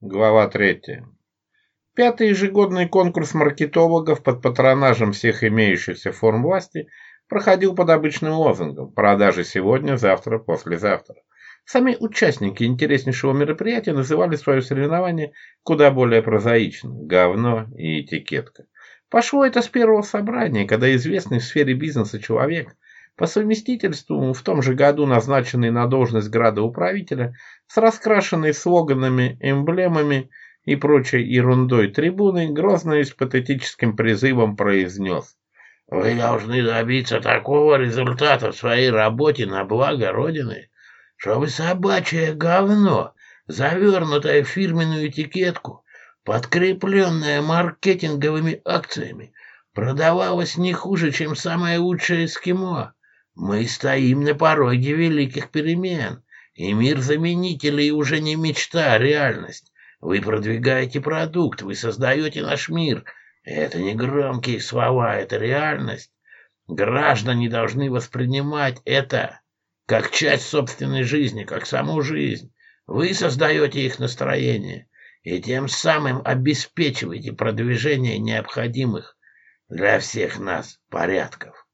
Глава 3. Пятый ежегодный конкурс маркетологов под патронажем всех имеющихся форм власти проходил под обычным лозунгом «Продажи сегодня, завтра, послезавтра». Сами участники интереснейшего мероприятия называли свое соревнование куда более прозаично – говно и этикетка. Пошло это с первого собрания, когда известный в сфере бизнеса человек – по совместительству в том же году назначенный на должность градоуправителя с раскрашенной слоганами, эмблемами и прочей ерундой трибуны грозно и с патетическим призывом произнес «Вы должны добиться такого результата в своей работе на благо Родины, чтобы собачье говно, завернутое в фирменную этикетку, подкрепленное маркетинговыми акциями, продавалось не хуже, чем самое лучшее эскимо». Мы стоим на пороге великих перемен, и мир заменителей уже не мечта, а реальность. Вы продвигаете продукт, вы создаете наш мир. Это не громкие слова, это реальность. Граждане должны воспринимать это как часть собственной жизни, как саму жизнь. Вы создаете их настроение и тем самым обеспечиваете продвижение необходимых для всех нас порядков.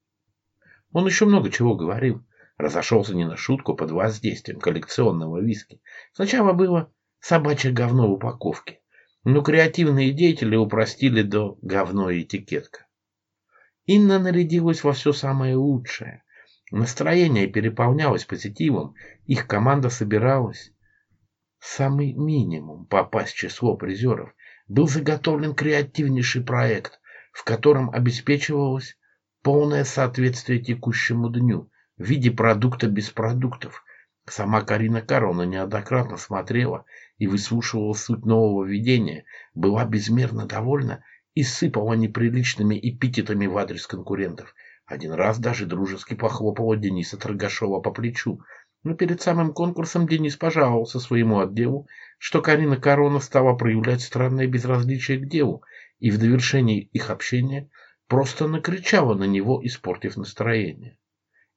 Он еще много чего говорил. Разошелся не на шутку под воздействием коллекционного виски. Сначала было собачье говно в упаковке. Но креативные деятели упростили до говно и этикетка. Инна нарядилась во все самое лучшее. Настроение переполнялось позитивом, их команда собиралась. Самый минимум попасть в число призеров был заготовлен креативнейший проект, в котором обеспечивалось полное соответствие текущему дню в виде продукта без продуктов. Сама Карина Карловна неоднократно смотрела и выслушивала суть нового видения, была безмерно довольна и сыпала неприличными эпитетами в адрес конкурентов. Один раз даже дружески похлопала Дениса Торгашова по плечу, но перед самым конкурсом Денис пожаловался своему отделу, что Карина Корона стала проявлять странное безразличие к делу, и в довершении их общения – просто накричала на него, испортив настроение.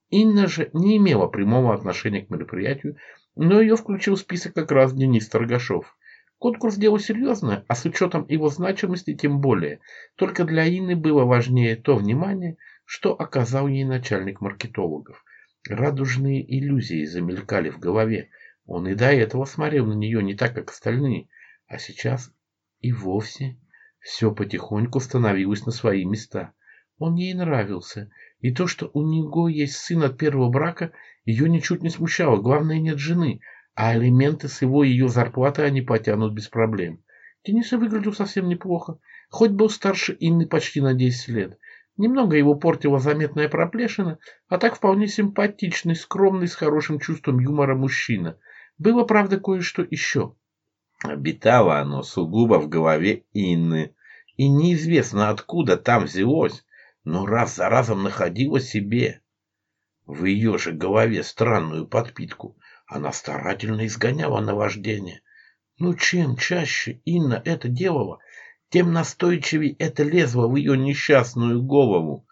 Инна же не имела прямого отношения к мероприятию, но ее включил в список как раз Денис Торгашов. Конкурс дело серьезное, а с учетом его значимости тем более. Только для Инны было важнее то внимание, что оказал ей начальник маркетологов. Радужные иллюзии замелькали в голове. Он и до этого смотрел на нее не так, как остальные, а сейчас и вовсе все потихоньку становилось на свои места. Он ей нравился, и то, что у него есть сын от первого брака, ее ничуть не смущало, главное, нет жены, а элементы с его и ее зарплаты они потянут без проблем. Дениса выглядел совсем неплохо, хоть был старше Инны почти на 10 лет. Немного его портила заметная проплешина, а так вполне симпатичный, скромный, с хорошим чувством юмора мужчина. Было, правда, кое-что еще. Обитало оно сугубо в голове Инны, и неизвестно откуда там взялось, но раз за разом находило себе в ее же голове странную подпитку. Она старательно изгоняла наваждение. Но чем чаще Инна это делала, тем настойчивее это лезло в ее несчастную голову.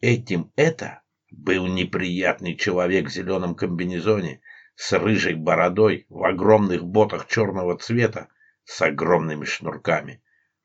Этим это был неприятный человек в зеленом комбинезоне, с рыжей бородой в огромных ботах черного цвета с огромными шнурками.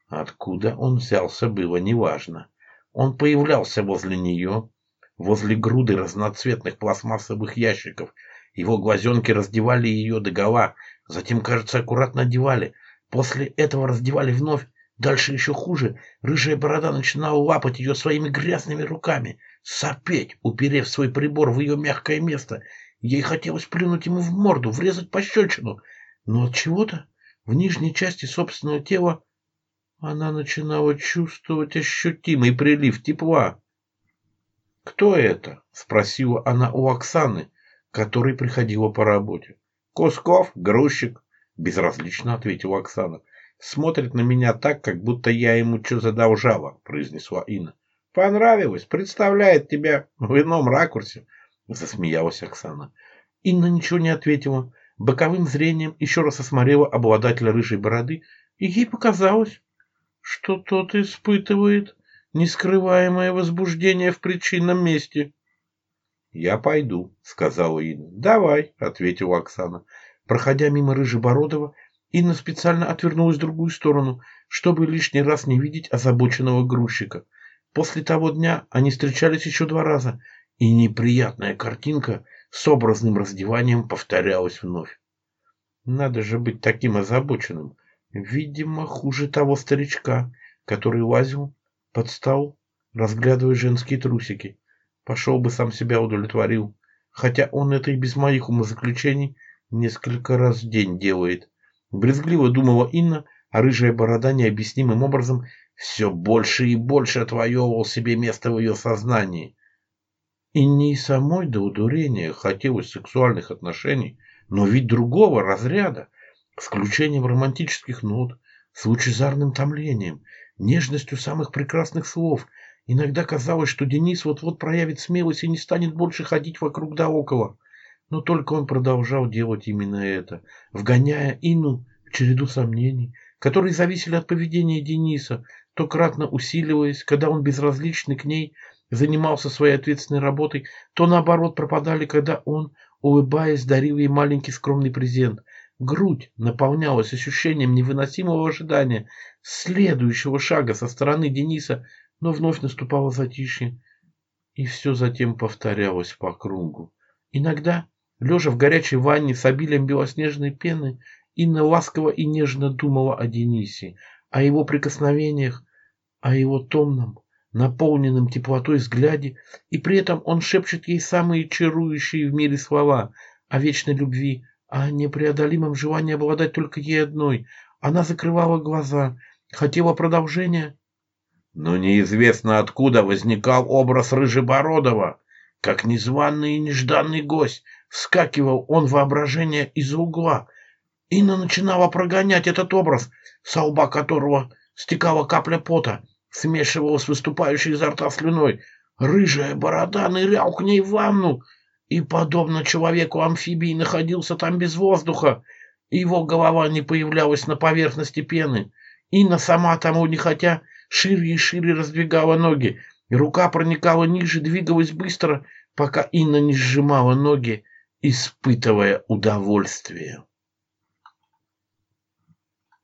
Откуда он взялся, было неважно. Он появлялся возле нее, возле груды разноцветных пластмассовых ящиков. Его глазенки раздевали ее догола, затем, кажется, аккуратно одевали. После этого раздевали вновь, дальше еще хуже. Рыжая борода начинала лапать ее своими грязными руками, сопеть, уперев свой прибор в ее мягкое место — Ей хотелось плюнуть ему в морду, врезать пощечину. Но от чего-то в нижней части собственного тела она начинала чувствовать ощутимый прилив тепла. «Кто это?» — спросила она у Оксаны, которой приходила по работе. «Кусков, грузчик», — безразлично ответила Оксана. «Смотрит на меня так, как будто я ему что задолжала», — произнесла Инна. «Понравилось, представляет тебя в ином ракурсе, — засмеялась Оксана. Инна ничего не ответила. Боковым зрением еще раз осмотрела обладателя рыжей бороды, и ей показалось, что тот испытывает нескрываемое возбуждение в причинном месте. «Я пойду», — сказала Инна. «Давай», — ответила Оксана. Проходя мимо Рыжебородова, Инна специально отвернулась в другую сторону, чтобы лишний раз не видеть озабоченного грузчика. После того дня они встречались еще два раза, и неприятная картинка с образным раздеванием повторялась вновь. Надо же быть таким озабоченным. Видимо, хуже того старичка, который лазил под стол, разглядывая женские трусики. Пошел бы сам себя удовлетворил. Хотя он это и без моих умозаключений несколько раз в день делает. Брезгливо думала Инна, а рыжая борода необъяснимым образом все больше и больше отвоевывал себе место в ее сознании. И не самой до удурения хотелось сексуальных отношений, но ведь другого разряда, с включением романтических нот, с лучезарным томлением, нежностью самых прекрасных слов. Иногда казалось, что Денис вот-вот проявит смелость и не станет больше ходить вокруг да около. Но только он продолжал делать именно это, вгоняя Инну в череду сомнений, которые зависели от поведения Дениса, то кратно усиливаясь, когда он безразличный к ней – занимался своей ответственной работой, то наоборот пропадали, когда он, улыбаясь, дарил ей маленький скромный презент. Грудь наполнялась ощущением невыносимого ожидания следующего шага со стороны Дениса, но вновь наступало затишье, и все затем повторялось по кругу. Иногда, лежа в горячей ванне с обилием белоснежной пены, Инна ласково и нежно думала о Денисе, о его прикосновениях, о его томном, наполненном теплотой взгляде, и при этом он шепчет ей самые чарующие в мире слова о вечной любви, о непреодолимом желании обладать только ей одной. Она закрывала глаза, хотела продолжения. Но неизвестно откуда возникал образ Рыжебородова. Как незваный и нежданный гость, вскакивал он воображение из угла. Инна начинала прогонять этот образ, со лба которого стекала капля пота смешивалась выступающей изо рта слюной. Рыжая борода нырял к ней в ванну, и, подобно человеку-амфибии, находился там без воздуха. Его голова не появлялась на поверхности пены. Инна сама тому не хотя шире и шире раздвигала ноги. Рука проникала ниже, двигалась быстро, пока Инна не сжимала ноги, испытывая удовольствие.